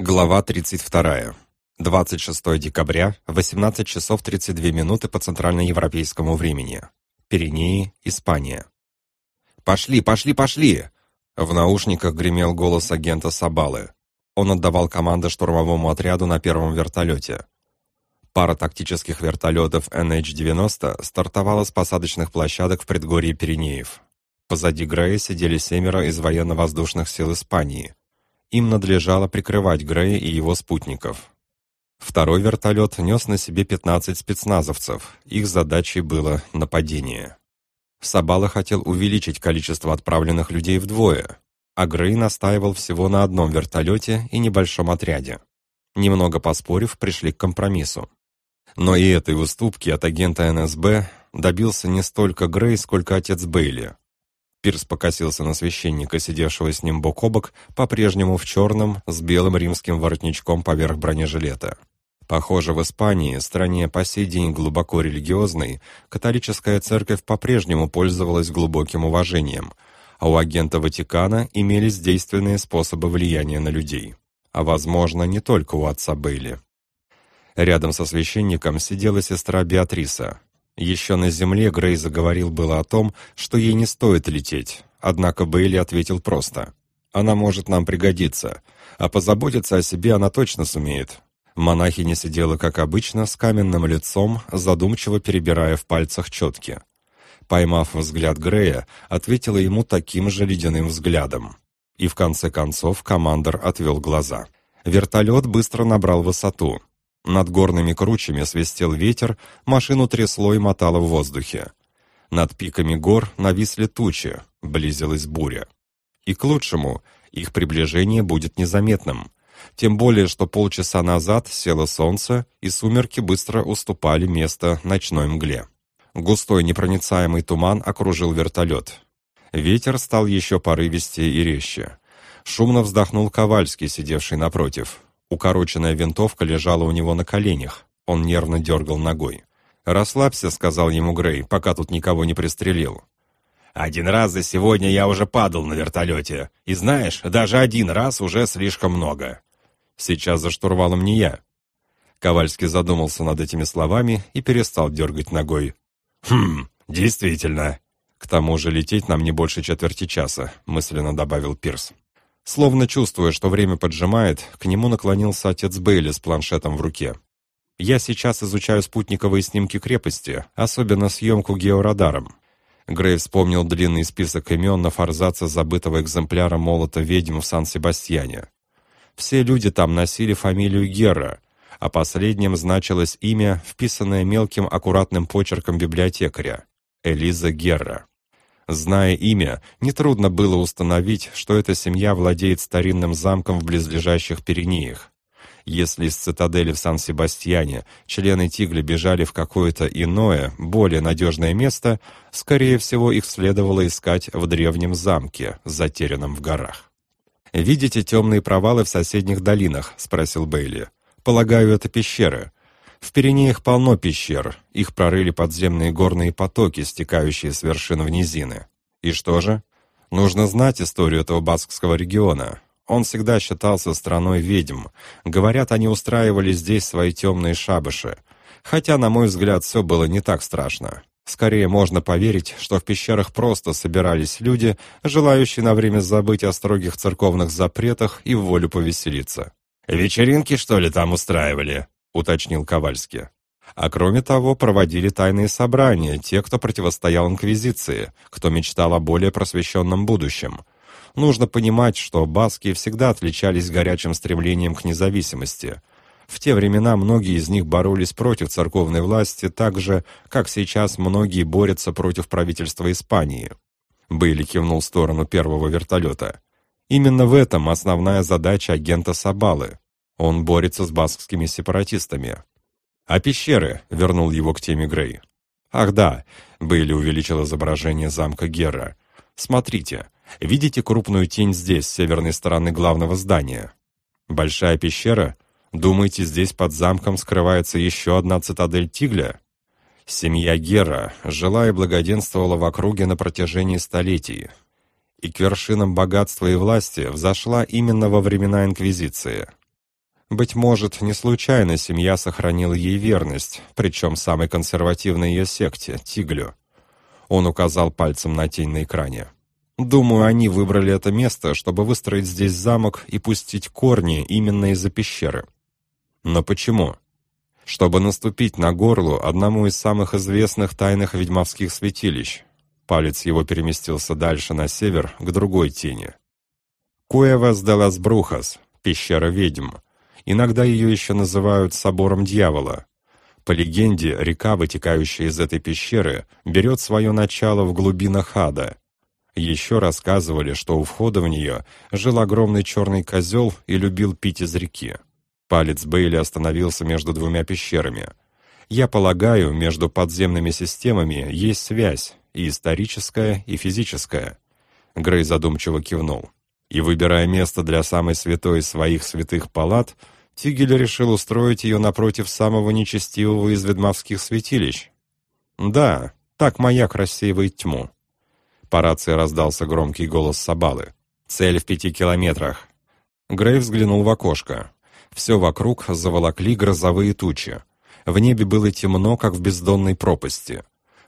Глава 32. 26 декабря, 18 часов 32 минуты по центральноевропейскому времени. Пиренеи, Испания. «Пошли, пошли, пошли!» В наушниках гремел голос агента Сабалы. Он отдавал команды штурмовому отряду на первом вертолете. Пара тактических вертолетов NH-90 стартовала с посадочных площадок в предгорье Пиренеев. Позади Грея сидели семеро из военно-воздушных сил Испании – им надлежало прикрывать Грея и его спутников. Второй вертолет нес на себе 15 спецназовцев. Их задачей было нападение. Сабала хотел увеличить количество отправленных людей вдвое, а Грей настаивал всего на одном вертолете и небольшом отряде. Немного поспорив, пришли к компромиссу. Но и этой уступки от агента НСБ добился не столько Грей, сколько отец Бейли. Пирс покосился на священника, сидевшего с ним бок о бок, по-прежнему в черном, с белым римским воротничком поверх бронежилета. Похоже, в Испании, стране по сей день глубоко религиозной, католическая церковь по-прежнему пользовалась глубоким уважением, а у агента Ватикана имелись действенные способы влияния на людей. А возможно, не только у отца Бейли. Рядом со священником сидела сестра Беатриса, еще на земле Грей заговорил было о том, что ей не стоит лететь, однако Бейли ответил просто. «Она может нам пригодиться, а позаботиться о себе она точно сумеет». Монахиня сидела, как обычно, с каменным лицом, задумчиво перебирая в пальцах четки. Поймав взгляд Грея, ответила ему таким же ледяным взглядом. И в конце концов командор отвел глаза. Вертолет быстро набрал высоту. Над горными кручами свистел ветер, машину трясло и мотало в воздухе. Над пиками гор нависли тучи, близилась буря. И к лучшему, их приближение будет незаметным. Тем более, что полчаса назад село солнце, и сумерки быстро уступали место ночной мгле. Густой непроницаемый туман окружил вертолет. Ветер стал еще порывистее и резче. Шумно вздохнул Ковальский, сидевший напротив. Укороченная винтовка лежала у него на коленях. Он нервно дергал ногой. «Расслабься», — сказал ему Грей, — «пока тут никого не пристрелил». «Один раз за сегодня я уже падал на вертолете. И знаешь, даже один раз уже слишком много. Сейчас за штурвалом не я». Ковальский задумался над этими словами и перестал дергать ногой. «Хм, действительно». «К тому же лететь нам не больше четверти часа», — мысленно добавил Пирс. Словно чувствуя, что время поджимает, к нему наклонился отец Бейли с планшетом в руке. «Я сейчас изучаю спутниковые снимки крепости, особенно съемку георадаром». Грей вспомнил длинный список имен на форзаце забытого экземпляра молота ведьм в Сан-Себастьяне. Все люди там носили фамилию Герра, а последним значилось имя, вписанное мелким аккуратным почерком библиотекаря — Элиза Герра. Зная имя, нетрудно было установить, что эта семья владеет старинным замком в близлежащих Пиренеях. Если из цитадели в Сан-Себастьяне члены Тигли бежали в какое-то иное, более надежное место, скорее всего, их следовало искать в древнем замке, затерянном в горах. «Видите темные провалы в соседних долинах?» — спросил Бейли. «Полагаю, это пещеры. В Пиренеях полно пещер, их прорыли подземные горные потоки, стекающие с вершин в низины. И что же? Нужно знать историю этого баскского региона. Он всегда считался страной ведьм. Говорят, они устраивали здесь свои темные шабаши. Хотя, на мой взгляд, все было не так страшно. Скорее можно поверить, что в пещерах просто собирались люди, желающие на время забыть о строгих церковных запретах и в волю повеселиться. «Вечеринки, что ли, там устраивали?» — уточнил Ковальский. А кроме того, проводили тайные собрания те, кто противостоял инквизиции, кто мечтал о более просвещенном будущем. Нужно понимать, что баски всегда отличались горячим стремлением к независимости. В те времена многие из них боролись против церковной власти так же, как сейчас многие борются против правительства Испании. Бейли кивнул в сторону первого вертолета. Именно в этом основная задача агента Сабалы. Он борется с баскскими сепаратистами. «А пещеры?» — вернул его к теме Грей. «Ах да», — Бейли увеличил изображение замка Герра. «Смотрите, видите крупную тень здесь, с северной стороны главного здания? Большая пещера? Думаете, здесь под замком скрывается еще одна цитадель Тигля?» Семья Гера жила и благоденствовала в округе на протяжении столетий, и к вершинам богатства и власти взошла именно во времена Инквизиции. Быть может, не случайно семья сохранила ей верность, причем самой консервативной ее секте, Тиглю. Он указал пальцем на тень на экране. Думаю, они выбрали это место, чтобы выстроить здесь замок и пустить корни именно из-за пещеры. Но почему? Чтобы наступить на горло одному из самых известных тайных ведьмовских святилищ. Палец его переместился дальше на север, к другой тени. Куэвас де лас Брухас, пещера ведьм. Иногда ее еще называют собором дьявола. По легенде, река, вытекающая из этой пещеры, берет свое начало в глубинах ада — еще рассказывали, что у входа в нее жил огромный черный козел и любил пить из реки. Палец Бейли остановился между двумя пещерами. Я полагаю, между подземными системами есть связь, и историческая, и физическая. Грей задумчиво кивнул. И выбирая место для самой святой из своих святых палат, Тигель решил устроить ее напротив самого нечестивого из ведьмовских святилищ. Да, так маяк рассеивает тьму. По рации раздался громкий голос Сабалы. «Цель в пяти километрах». Грей взглянул в окошко. Все вокруг заволокли грозовые тучи. В небе было темно, как в бездонной пропасти.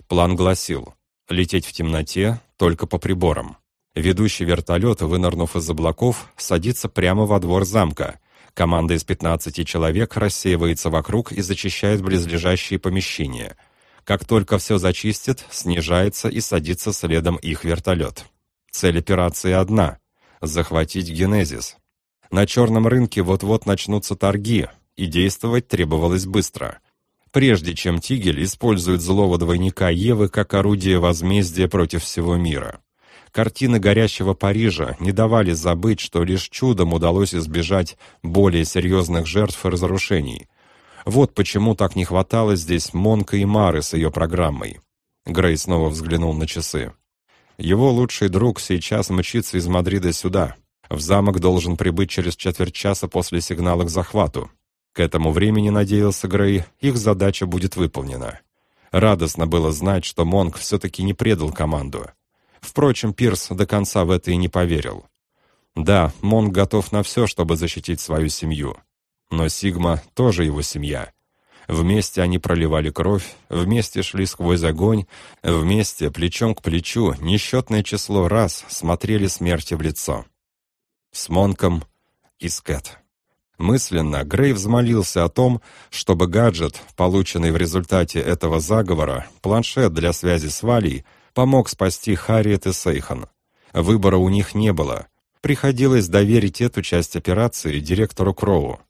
План гласил «Лететь в темноте только по приборам». Ведущий вертолет, вынырнув из облаков, садится прямо во двор замка. Команда из 15 человек рассеивается вокруг и зачищает близлежащие помещения – как только все зачистят, снижается и садится следом их вертолет. Цель операции одна — захватить Генезис. На черном рынке вот-вот начнутся торги, и действовать требовалось быстро. Прежде чем Тигель использует злого двойника Евы как орудие возмездия против всего мира. Картины горящего Парижа не давали забыть, что лишь чудом удалось избежать более серьезных жертв и разрушений — вот почему так не хватало здесь Монка и Мары с ее программой. Грей снова взглянул на часы. Его лучший друг сейчас мчится из Мадрида сюда. В замок должен прибыть через четверть часа после сигнала к захвату. К этому времени, надеялся Грей, их задача будет выполнена. Радостно было знать, что Монк все-таки не предал команду. Впрочем, Пирс до конца в это и не поверил. Да, Монк готов на все, чтобы защитить свою семью. Но Сигма тоже его семья. Вместе они проливали кровь, вместе шли сквозь огонь, вместе, плечом к плечу, несчетное число раз смотрели смерти в лицо. С Монком и Скэт. Мысленно Грей взмолился о том, чтобы гаджет, полученный в результате этого заговора, планшет для связи с Валей, помог спасти Харриет и Сейхан. Выбора у них не было. Приходилось доверить эту часть операции директору Кроу.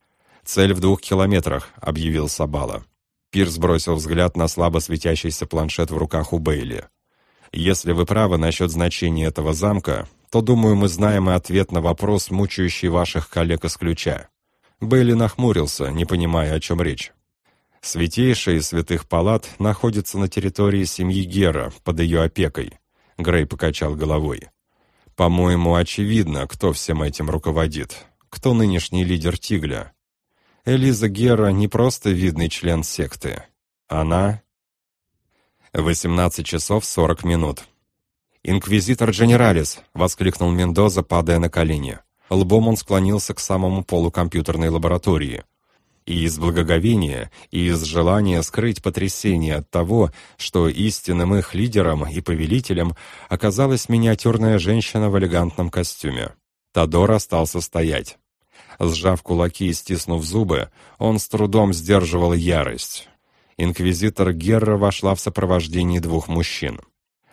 «Цель в двух километрах», — объявил Сабала. Пирс бросил взгляд на слабо светящийся планшет в руках у Бейли. «Если вы правы насчет значения этого замка, то, думаю, мы знаем и ответ на вопрос, мучающий ваших коллег из ключа». Бейли нахмурился, не понимая, о чем речь. Святейшая из святых палат находится на территории семьи Гера, под ее опекой. Грей покачал головой. «По-моему, очевидно, кто всем этим руководит. Кто нынешний лидер Тигля. Элиза Гера не просто видный член секты. Она... 18 часов 40 минут. «Инквизитор Дженералис!» — воскликнул Мендоза, падая на колени. Лбом он склонился к самому полу компьютерной лаборатории. И из благоговения, и из желания скрыть потрясение от того, что истинным их лидером и повелителем оказалась миниатюрная женщина в элегантном костюме. Тодор остался стоять. Сжав кулаки и стиснув зубы, он с трудом сдерживал ярость. Инквизитор Герра вошла в сопровождении двух мужчин.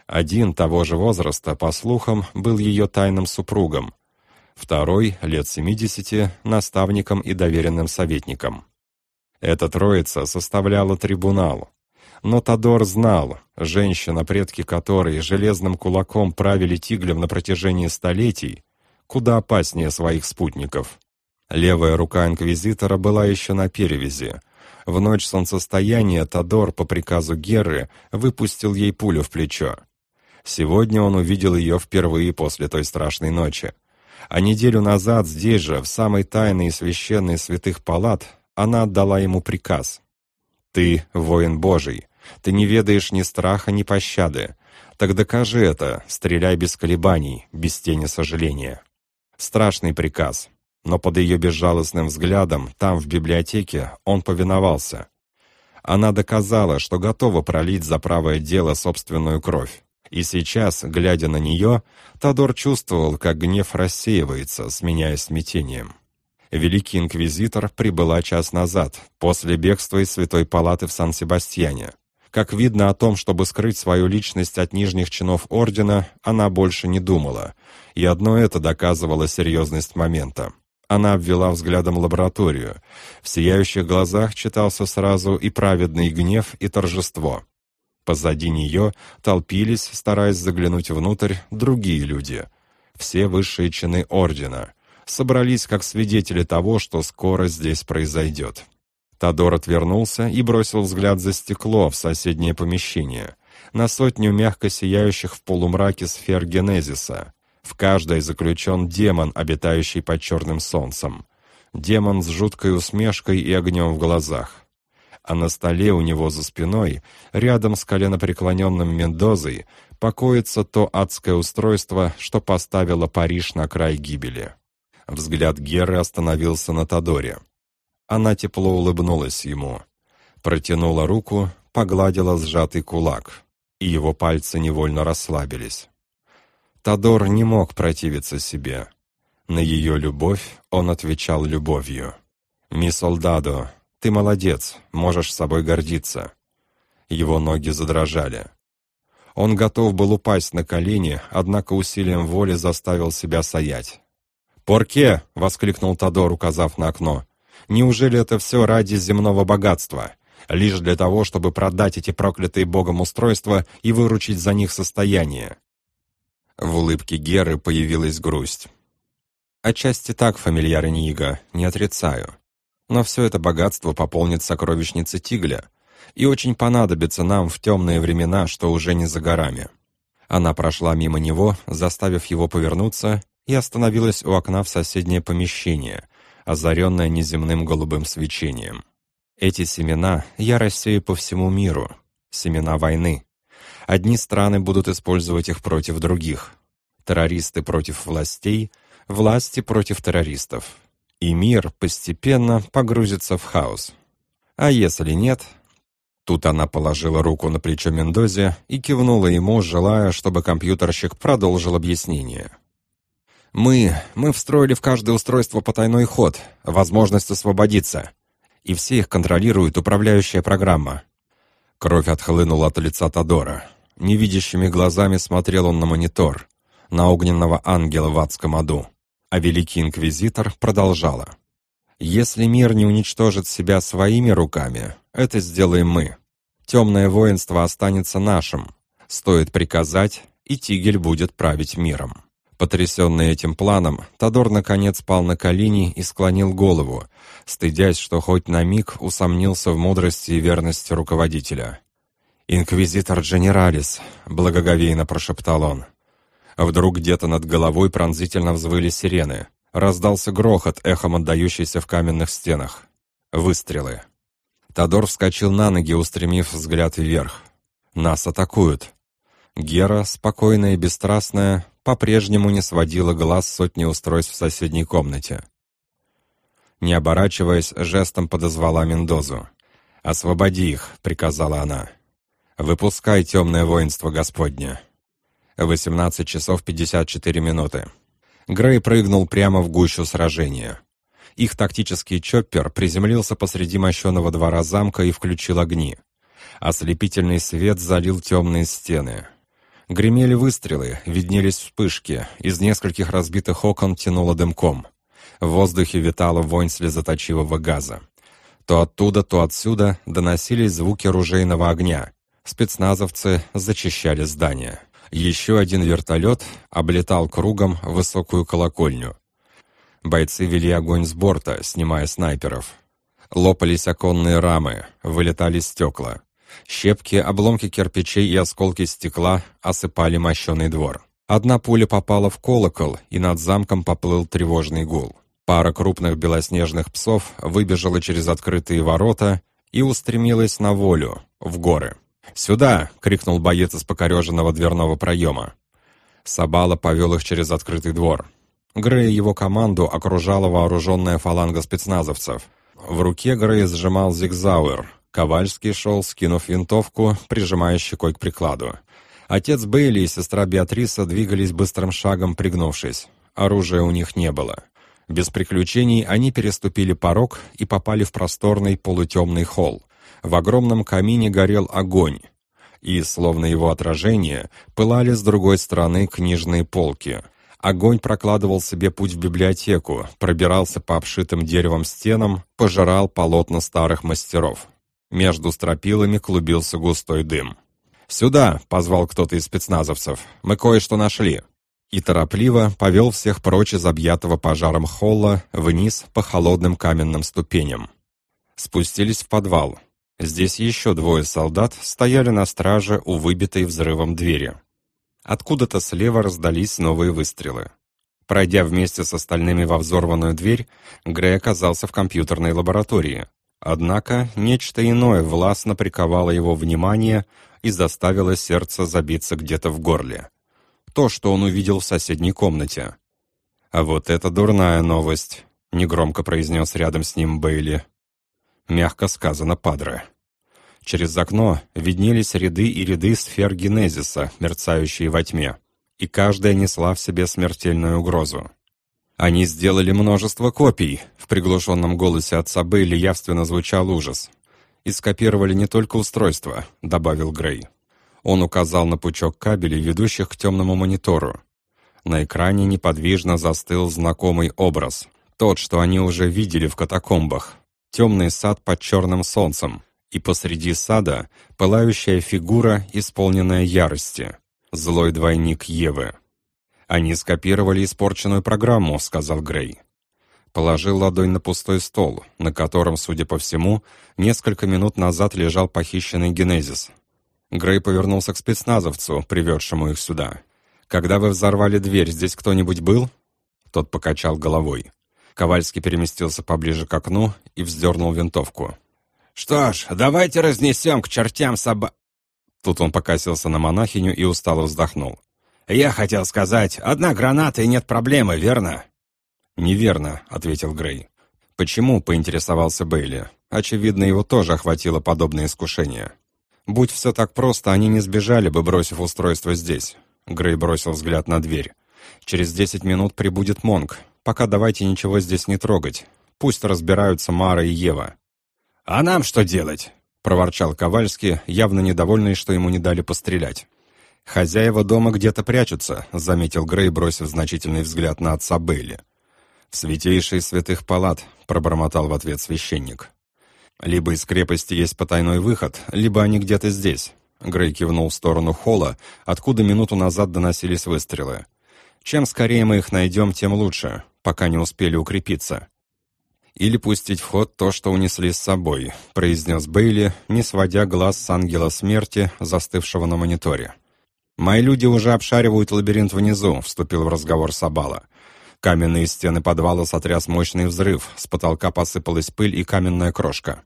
Один того же возраста, по слухам, был ее тайным супругом. Второй, лет 70, наставником и доверенным советником. Эта троица составляла трибунал. Но Тодор знал, женщина, предки которой железным кулаком правили Тиглем на протяжении столетий, куда опаснее своих спутников. Левая рука инквизитора была еще на перевязи. В ночь солнцестояния Тодор по приказу Герры выпустил ей пулю в плечо. Сегодня он увидел ее впервые после той страшной ночи. А неделю назад здесь же, в самой тайной и священной святых палат, она отдала ему приказ. «Ты воин Божий, ты не ведаешь ни страха, ни пощады. Так докажи это, стреляй без колебаний, без тени сожаления». Страшный приказ, но под ее безжалостным взглядом, там, в библиотеке, он повиновался. Она доказала, что готова пролить за правое дело собственную кровь. И сейчас, глядя на нее, Тодор чувствовал, как гнев рассеивается, сменяясь смятением. Великий инквизитор прибыла час назад, после бегства из Святой Палаты в Сан-Себастьяне. Как видно о том, чтобы скрыть свою личность от нижних чинов ордена, она больше не думала, и одно это доказывало серьезность момента. Она обвела взглядом лабораторию. В сияющих глазах читался сразу и праведный гнев, и торжество. Позади нее толпились, стараясь заглянуть внутрь, другие люди. Все высшие чины ордена. Собрались как свидетели того, что скоро здесь произойдет. Тодор отвернулся и бросил взгляд за стекло в соседнее помещение. На сотню мягко сияющих в полумраке сфер генезиса. В каждой заключен демон, обитающий под черным солнцем. Демон с жуткой усмешкой и огнем в глазах а на столе у него за спиной, рядом с коленопреклоненным Мендозой, покоится то адское устройство, что поставило Париж на край гибели. Взгляд Геры остановился на Тодоре. Она тепло улыбнулась ему, протянула руку, погладила сжатый кулак, и его пальцы невольно расслабились. Тодор не мог противиться себе. На ее любовь он отвечал любовью. «Ми солдадо, «Ты молодец, можешь собой гордиться». Его ноги задрожали. Он готов был упасть на колени, однако усилием воли заставил себя стоять. «Порке!» — воскликнул Тодор, указав на окно. «Неужели это все ради земного богатства? Лишь для того, чтобы продать эти проклятые богом устройства и выручить за них состояние?» В улыбке Геры появилась грусть. «Отчасти так, фамильяр Нига, не отрицаю. Но все это богатство пополнит сокровищницы Тигля и очень понадобится нам в темные времена, что уже не за горами. Она прошла мимо него, заставив его повернуться, и остановилась у окна в соседнее помещение, озаренное неземным голубым свечением. Эти семена я рассею по всему миру, семена войны. Одни страны будут использовать их против других. Террористы против властей, власти против террористов и мир постепенно погрузится в хаос. А если нет... Тут она положила руку на плечо Мендозе и кивнула ему, желая, чтобы компьютерщик продолжил объяснение. «Мы... мы встроили в каждое устройство потайной ход, возможность освободиться, и все их контролирует управляющая программа». Кровь отхлынула от лица Тодора. Невидящими глазами смотрел он на монитор, на огненного ангела в адском аду. А Великий Инквизитор продолжала. «Если мир не уничтожит себя своими руками, это сделаем мы. Темное воинство останется нашим. Стоит приказать, и Тигель будет править миром». Потрясенный этим планом, Тодор наконец пал на колени и склонил голову, стыдясь, что хоть на миг усомнился в мудрости и верности руководителя. «Инквизитор Дженералис», — благоговейно прошептал он, — Вдруг где-то над головой пронзительно взвыли сирены. Раздался грохот, эхом отдающийся в каменных стенах. Выстрелы. Тодор вскочил на ноги, устремив взгляд вверх. «Нас атакуют!» Гера, спокойная и бесстрастная, по-прежнему не сводила глаз сотни устройств в соседней комнате. Не оборачиваясь, жестом подозвала Мендозу. «Освободи их», — приказала она. «Выпускай темное воинство Господне». 18 часов 54 минуты. Грей прыгнул прямо в гущу сражения. Их тактический чоппер приземлился посреди мощеного двора замка и включил огни. Ослепительный свет залил темные стены. Гремели выстрелы, виднелись вспышки, из нескольких разбитых окон тянуло дымком. В воздухе витала вонь слезоточивого газа. То оттуда, то отсюда доносились звуки ружейного огня. Спецназовцы зачищали здание. Еще один вертолет облетал кругом высокую колокольню. Бойцы вели огонь с борта, снимая снайперов. Лопались оконные рамы, вылетали стекла. Щепки, обломки кирпичей и осколки стекла осыпали мощеный двор. Одна пуля попала в колокол, и над замком поплыл тревожный гул. Пара крупных белоснежных псов выбежала через открытые ворота и устремилась на волю, в горы. «Сюда!» — крикнул боец из покореженного дверного проема. Сабала повел их через открытый двор. Грей и его команду окружала вооруженная фаланга спецназовцев. В руке Грей сжимал зигзауэр. Ковальский шел, скинув винтовку, прижимая щекой к прикладу. Отец Бейли и сестра Беатриса двигались быстрым шагом, пригнувшись. Оружия у них не было. Без приключений они переступили порог и попали в просторный полутемный холл. В огромном камине горел огонь, и, словно его отражение, пылали с другой стороны книжные полки. Огонь прокладывал себе путь в библиотеку, пробирался по обшитым деревом стенам, пожирал полотна старых мастеров. Между стропилами клубился густой дым. «Сюда!» — позвал кто-то из спецназовцев. «Мы кое-что нашли!» И торопливо повел всех прочь из объятого пожаром холла вниз по холодным каменным ступеням. Спустились в подвал. Здесь еще двое солдат стояли на страже у выбитой взрывом двери. Откуда-то слева раздались новые выстрелы. Пройдя вместе с остальными во взорванную дверь, Грей оказался в компьютерной лаборатории. Однако нечто иное властно приковало его внимание и заставило сердце забиться где-то в горле. То, что он увидел в соседней комнате. «А вот это дурная новость», — негромко произнес рядом с ним Бейли. Мягко сказано, падре. Через окно виднелись ряды и ряды сфер генезиса, мерцающие во тьме, и каждая несла в себе смертельную угрозу. «Они сделали множество копий», — в приглушенном голосе отца Бейли явственно звучал ужас. «И скопировали не только устройство», — добавил Грей. Он указал на пучок кабелей, ведущих к темному монитору. На экране неподвижно застыл знакомый образ. Тот, что они уже видели в катакомбах, темный сад под черным солнцем, и посреди сада пылающая фигура, исполненная ярости, злой двойник Евы. «Они скопировали испорченную программу», — сказал Грей. Положил ладонь на пустой стол, на котором, судя по всему, несколько минут назад лежал похищенный Генезис. Грей повернулся к спецназовцу, приведшему их сюда. «Когда вы взорвали дверь, здесь кто-нибудь был?» Тот покачал головой. Ковальский переместился поближе к окну и вздернул винтовку. «Что ж, давайте разнесем к чертям соба...» Тут он покосился на монахиню и устало вздохнул. «Я хотел сказать, одна граната и нет проблемы, верно?» «Неверно», — ответил Грей. «Почему?» — поинтересовался Бейли. Очевидно, его тоже охватило подобное искушение. «Будь все так просто, они не сбежали бы, бросив устройство здесь». Грей бросил взгляд на дверь. «Через десять минут прибудет Монг. Пока давайте ничего здесь не трогать. Пусть разбираются Мара и Ева». «А нам что делать?» — проворчал Ковальский, явно недовольный, что ему не дали пострелять. «Хозяева дома где-то прячутся», — заметил Грей, бросив значительный взгляд на отца Бейли. «В святейшей святых палат», — пробормотал в ответ священник. «Либо из крепости есть потайной выход, либо они где-то здесь». Грей кивнул в сторону холла, откуда минуту назад доносились выстрелы. «Чем скорее мы их найдем, тем лучше пока не успели укрепиться. «Или пустить в ход то, что унесли с собой», — произнес Бейли, не сводя глаз с ангела смерти, застывшего на мониторе. «Мои люди уже обшаривают лабиринт внизу», — вступил в разговор Сабала. Каменные стены подвала сотряс мощный взрыв, с потолка посыпалась пыль и каменная крошка.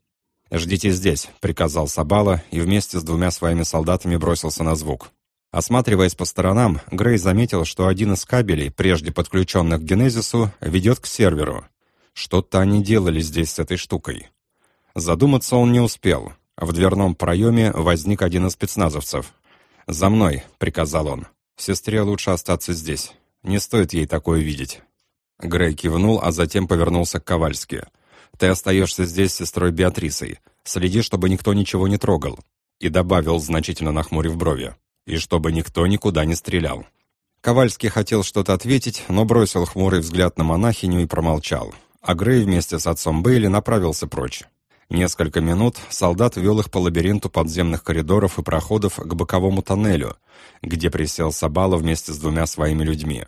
«Ждите здесь», — приказал Сабала и вместе с двумя своими солдатами бросился на звук. Осматриваясь по сторонам, Грей заметил, что один из кабелей, прежде подключенных к Генезису, ведет к серверу. Что-то они делали здесь с этой штукой. Задуматься он не успел. В дверном проеме возник один из спецназовцев. «За мной», — приказал он. «Сестре лучше остаться здесь. Не стоит ей такое видеть». Грей кивнул, а затем повернулся к Ковальски. «Ты остаешься здесь с сестрой Беатрисой. Следи, чтобы никто ничего не трогал». И добавил, значительно нахмурив брови и чтобы никто никуда не стрелял. Ковальский хотел что-то ответить, но бросил хмурый взгляд на монахиню и промолчал, а Грей вместе с отцом Бейли направился прочь. Несколько минут солдат вел их по лабиринту подземных коридоров и проходов к боковому тоннелю, где присел Сабала вместе с двумя своими людьми.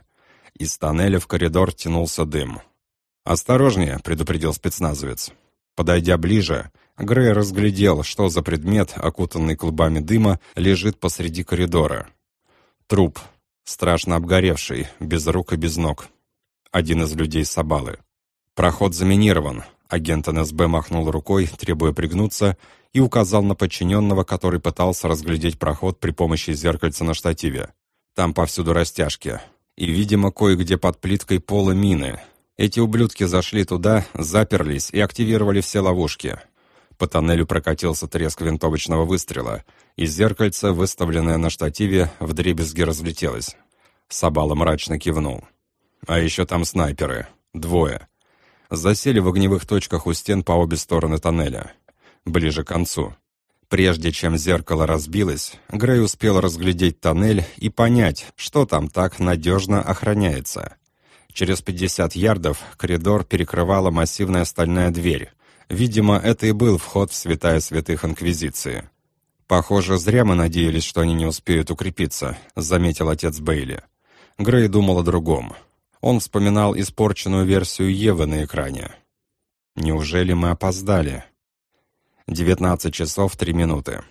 Из тоннеля в коридор тянулся дым. «Осторожнее», — предупредил спецназовец. Подойдя ближе, Грей разглядел, что за предмет, окутанный клубами дыма, лежит посреди коридора. Труп, страшно обгоревший, без рук и без ног. Один из людей Сабалы. Проход заминирован. Агент НСБ махнул рукой, требуя пригнуться, и указал на подчиненного, который пытался разглядеть проход при помощи зеркальца на штативе. Там повсюду растяжки. И, видимо, кое-где под плиткой пола мины. Эти ублюдки зашли туда, заперлись и активировали все ловушки. По тоннелю прокатился треск винтовочного выстрела, и зеркальце, выставленное на штативе, вдребезги разлетелось. Сабала мрачно кивнул. «А еще там снайперы. Двое. Засели в огневых точках у стен по обе стороны тоннеля. Ближе к концу. Прежде чем зеркало разбилось, Грей успел разглядеть тоннель и понять, что там так надежно охраняется. Через 50 ярдов коридор перекрывала массивная стальная дверь, Видимо, это и был вход в святая святых Инквизиции. «Похоже, зря мы надеялись, что они не успеют укрепиться», — заметил отец Бейли. Грей думал о другом. Он вспоминал испорченную версию Евы на экране. «Неужели мы опоздали?» Девятнадцать часов три минуты.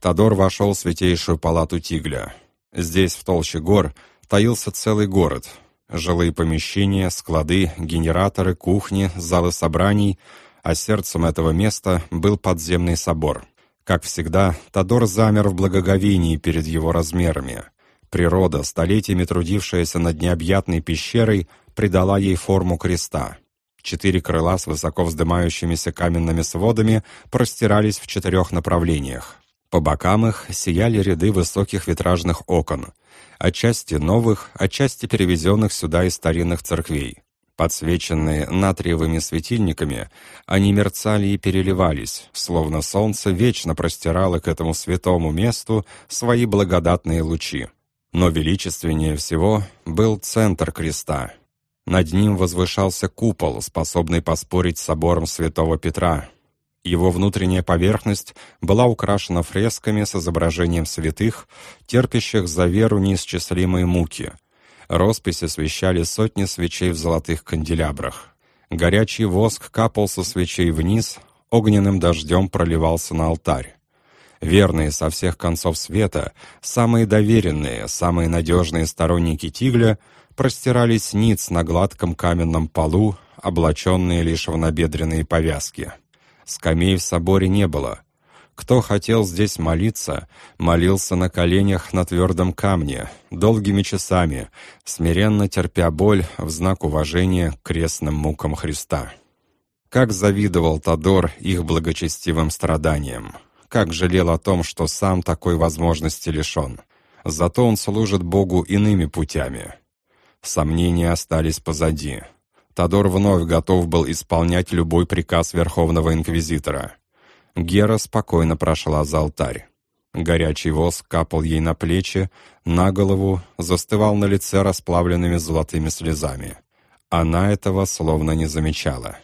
Тодор вошел в святейшую палату Тигля. Здесь, в толще гор, таился целый город — жилые помещения, склады, генераторы, кухни, залы собраний, а сердцем этого места был подземный собор. Как всегда, Тодор замер в благоговении перед его размерами. Природа, столетиями трудившаяся над необъятной пещерой, придала ей форму креста. Четыре крыла с высоко вздымающимися каменными сводами простирались в четырех направлениях. По бокам их сияли ряды высоких витражных окон, отчасти новых, отчасти перевезенных сюда из старинных церквей. Подсвеченные натриевыми светильниками, они мерцали и переливались, словно солнце вечно простирало к этому святому месту свои благодатные лучи. Но величественнее всего был центр креста. Над ним возвышался купол, способный поспорить с собором святого Петра, его внутренняя поверхность была украшена фресками с изображением святых, терпящих за веру неисчислимые муки. Росписи освещали сотни свечей в золотых канделябрах. Горячий воск капал со свечей вниз, огненным дождем проливался на алтарь. Верные со всех концов света, самые доверенные, самые надежные сторонники Тигля простирались ниц на гладком каменном полу, облаченные лишь в набедренные повязки. Скамей в соборе не было. Кто хотел здесь молиться, молился на коленях на твердом камне, долгими часами, смиренно терпя боль в знак уважения к крестным мукам Христа. Как завидовал Тодор их благочестивым страданиям, как жалел о том, что сам такой возможности лишен. Зато он служит Богу иными путями. Сомнения остались позади. Тодор вновь готов был исполнять любой приказ Верховного Инквизитора. Гера спокойно прошла за алтарь. Горячий воск капал ей на плечи, на голову, застывал на лице расплавленными золотыми слезами. Она этого словно не замечала.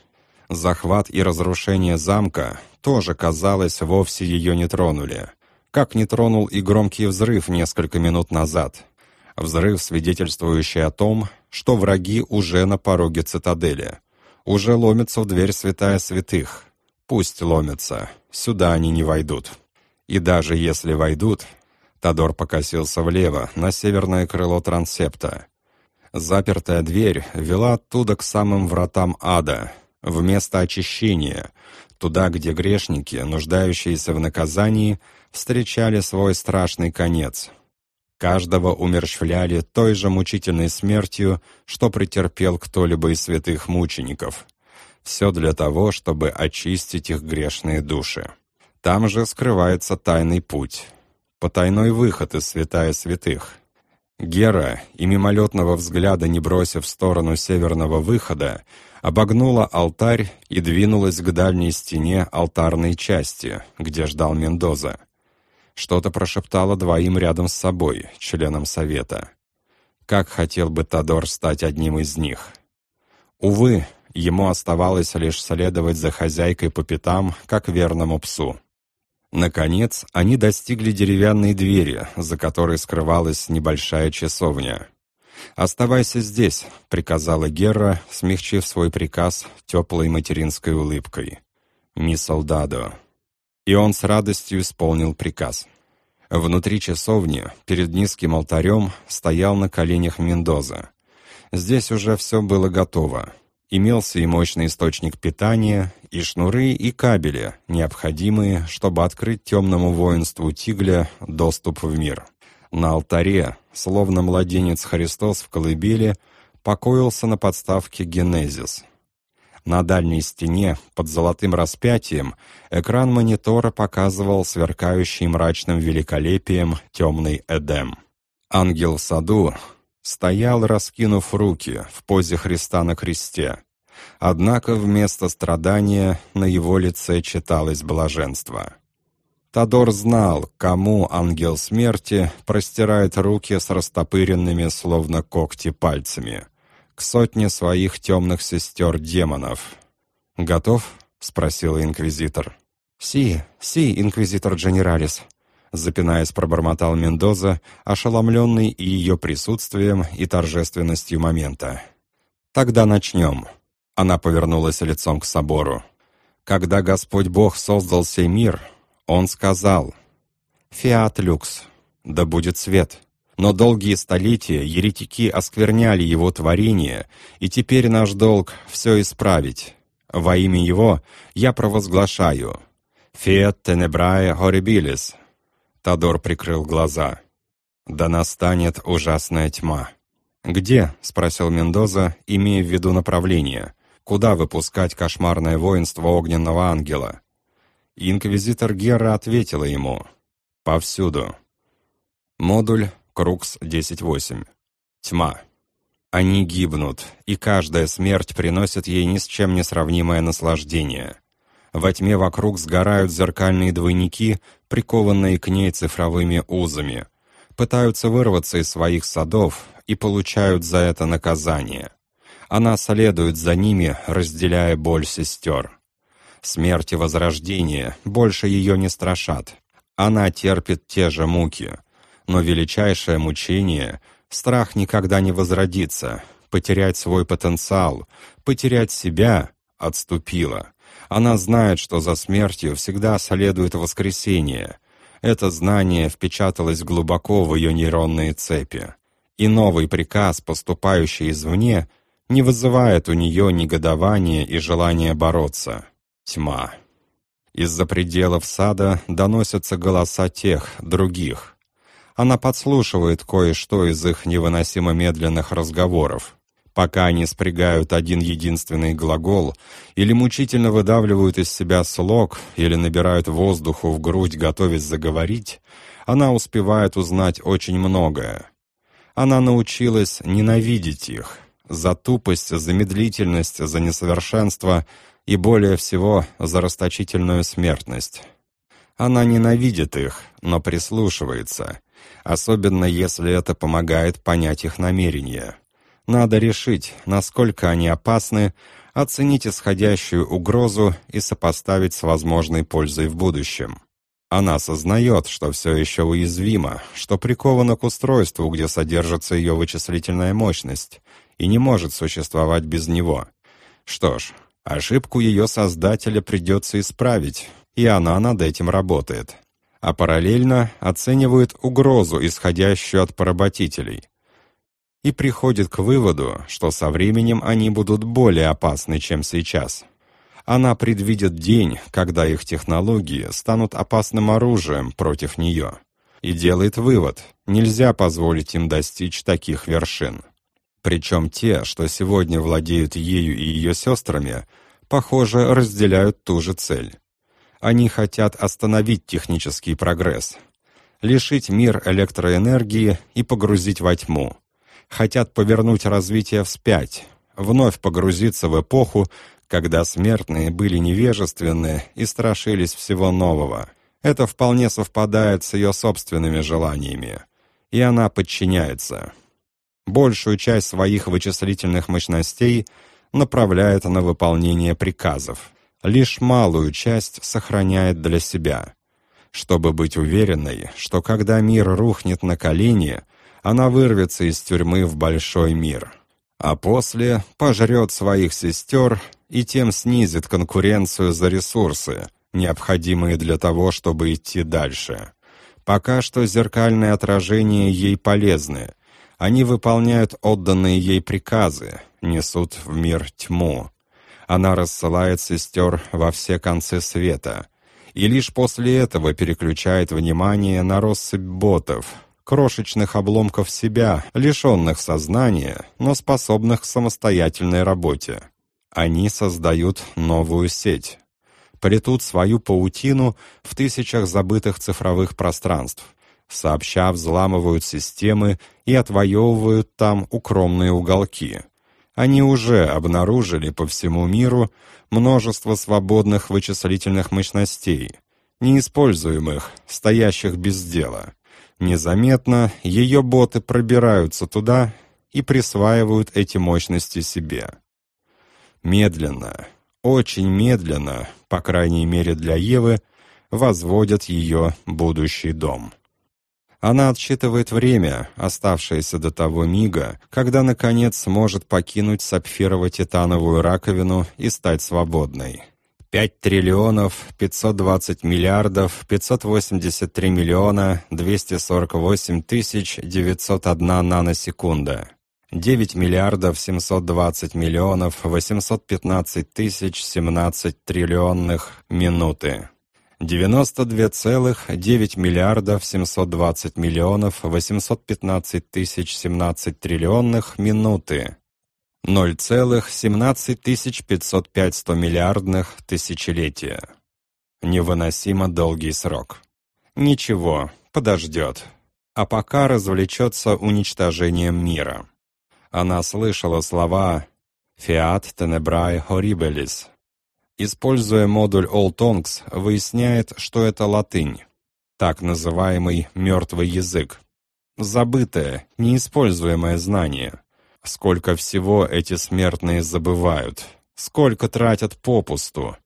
Захват и разрушение замка тоже, казалось, вовсе ее не тронули. Как не тронул и громкий взрыв несколько минут назад. Взрыв, свидетельствующий о том, что враги уже на пороге цитадели. Уже ломятся в дверь святая святых. Пусть ломятся, сюда они не войдут. И даже если войдут, Тодор покосился влево, на северное крыло трансепта. Запертая дверь вела оттуда к самым вратам ада, в место очищения, туда, где грешники, нуждающиеся в наказании, встречали свой страшный конец, Каждого умерщвляли той же мучительной смертью, что претерпел кто-либо из святых мучеников. Все для того, чтобы очистить их грешные души. Там же скрывается тайный путь, потайной выход из святая святых. Гера, и мимолетного взгляда не бросив в сторону северного выхода, обогнула алтарь и двинулась к дальней стене алтарной части, где ждал Мендоза. Что-то прошептала двоим рядом с собой, членам совета. Как хотел бы Тодор стать одним из них. Увы, ему оставалось лишь следовать за хозяйкой по пятам, как верному псу. Наконец, они достигли деревянной двери, за которой скрывалась небольшая часовня. «Оставайся здесь», — приказала Герра, смягчив свой приказ теплой материнской улыбкой. «Мисс Солдадо». И он с радостью исполнил приказ. Внутри часовни, перед низким алтарем, стоял на коленях Мендоза. Здесь уже все было готово. Имелся и мощный источник питания, и шнуры, и кабели, необходимые, чтобы открыть темному воинству Тигля доступ в мир. На алтаре, словно младенец Христос в колыбели, покоился на подставке Генезис. На дальней стене, под золотым распятием, экран монитора показывал сверкающий мрачным великолепием темный Эдем. Ангел в саду стоял, раскинув руки, в позе Христа на кресте. Однако вместо страдания на его лице читалось блаженство. Тодор знал, кому ангел смерти простирает руки с растопыренными, словно когти, пальцами. К сотне своих темных сестер-демонов. «Готов?» — спросил инквизитор. «Си, си, инквизитор Дженералис», запинаясь, пробормотал Мендоза, ошеломленный и ее присутствием, и торжественностью момента. «Тогда начнем». Она повернулась лицом к собору. «Когда Господь Бог создал сей мир, Он сказал, «Фиат люкс, да будет свет». Но долгие столетия еретики оскверняли его творение, и теперь наш долг все исправить. Во имя его я провозглашаю «Fiat tenebrae horribilis», Тодор прикрыл глаза. «Да настанет ужасная тьма». «Где?» — спросил Мендоза, имея в виду направление. «Куда выпускать кошмарное воинство огненного ангела?» Инквизитор Гера ответила ему. «Повсюду». Модуль Крукс 10.8. Тьма. Они гибнут, и каждая смерть приносит ей ни с чем не сравнимое наслаждение. Во тьме вокруг сгорают зеркальные двойники, прикованные к ней цифровыми узами. Пытаются вырваться из своих садов и получают за это наказание. Она следует за ними, разделяя боль сестер. Смерть и возрождение больше ее не страшат. Она терпит те же муки. Но величайшее мучение — страх никогда не возродится, потерять свой потенциал, потерять себя — отступила. Она знает, что за смертью всегда следует воскресение. Это знание впечаталось глубоко в ее нейронные цепи. И новый приказ, поступающий извне, не вызывает у нее негодования и желания бороться. Тьма. Из-за пределов сада доносятся голоса тех, других. Она подслушивает кое-что из их невыносимо медленных разговоров пока они спрягают один единственный глагол, или мучительно выдавливают из себя слог, или набирают воздуху в грудь, готовясь заговорить, она успевает узнать очень многое. Она научилась ненавидеть их за тупость, за медлительность, за несовершенство и, более всего, за расточительную смертность. Она ненавидит их, но прислушивается, особенно если это помогает понять их намерения. Надо решить, насколько они опасны, оценить исходящую угрозу и сопоставить с возможной пользой в будущем. Она осознает, что все еще уязвима, что прикована к устройству, где содержится ее вычислительная мощность, и не может существовать без него. Что ж, ошибку ее создателя придется исправить, и она над этим работает. А параллельно оценивает угрозу, исходящую от поработителей – и приходит к выводу, что со временем они будут более опасны, чем сейчас. Она предвидит день, когда их технологии станут опасным оружием против нее. И делает вывод, нельзя позволить им достичь таких вершин. Причем те, что сегодня владеют ею и ее сестрами, похоже, разделяют ту же цель. Они хотят остановить технический прогресс, лишить мир электроэнергии и погрузить во тьму хотят повернуть развитие вспять, вновь погрузиться в эпоху, когда смертные были невежественны и страшились всего нового. Это вполне совпадает с ее собственными желаниями, и она подчиняется. Большую часть своих вычислительных мощностей направляет на выполнение приказов, лишь малую часть сохраняет для себя, чтобы быть уверенной, что когда мир рухнет на колени – она вырвется из тюрьмы в большой мир. А после пожрет своих сестер и тем снизит конкуренцию за ресурсы, необходимые для того, чтобы идти дальше. Пока что зеркальные отражения ей полезны. Они выполняют отданные ей приказы, несут в мир тьму. Она рассылает сестер во все концы света, и лишь после этого переключает внимание на россыпь ботов, крошечных обломков себя, лишенных сознания, но способных к самостоятельной работе. Они создают новую сеть. Плетут свою паутину в тысячах забытых цифровых пространств. Сообща взламывают системы и отвоевывают там укромные уголки. Они уже обнаружили по всему миру множество свободных вычислительных мощностей, неиспользуемых, стоящих без дела. Незаметно ее боты пробираются туда и присваивают эти мощности себе. Медленно, очень медленно, по крайней мере для Евы, возводят ее будущий дом. Она отсчитывает время, оставшееся до того мига, когда, наконец, сможет покинуть сапфирово-титановую раковину и стать свободной. 5 триллионов 520 миллиардов 583 миллиона 248 тысяч 901 наносекунда. 9 миллиардов 720 миллионов 815 тысяч 17 триллионных минуты. 92,9 миллиардов 720 миллионов 815 тысяч 17 триллионных минуты. 0,17505 стомиллиардных тысячелетия. Невыносимо долгий срок. Ничего, подождет. А пока развлечется уничтожением мира. Она слышала слова «Fiat tenebrae horribilis», Используя модуль All Tongues, выясняет, что это латынь, так называемый «мертвый язык». Забытое, неиспользуемое знание. Сколько всего эти смертные забывают, сколько тратят попусту.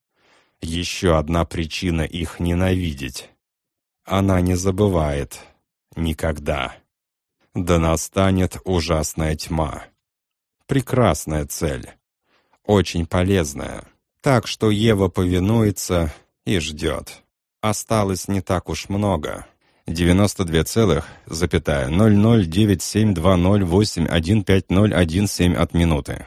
Еще одна причина их ненавидеть. Она не забывает. Никогда. Да настанет ужасная тьма. Прекрасная цель. Очень полезная. Так что Ева повинуется и ждет. Осталось не так уж много. 92,009720815017 от минуты.